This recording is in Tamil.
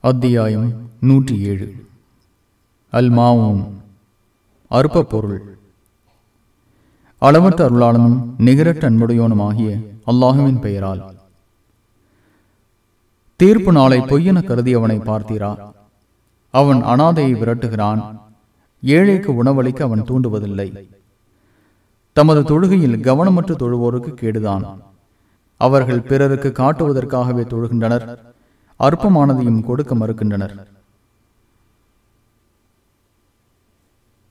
அத்தியாயம் நூற்றி ஏழு அல் மாவும் அற்ப பொருள் அளவற்ற அருளாளனும் நிகரற்ற அன்புடையோனுமாகிய அல்லாஹுவின் பெயரால். தீர்ப்பு நாளை பொய்யென கருதி அவனை பார்த்தீரா? அவன் அனாதையை விரட்டுகிறான். ஏழைக்கு உணவளிக்க அவன் தூண்டுவதில்லை. தமது தொழுகையில் கவனமற்ற தொழுவோருக்கு கேடுதான். அவர்கள் பிறருக்கு காட்டுவதற்காகவே தொழுகின்றனர். அற்பமானதையும் கொடுக்க மறுக்கின்றனர்.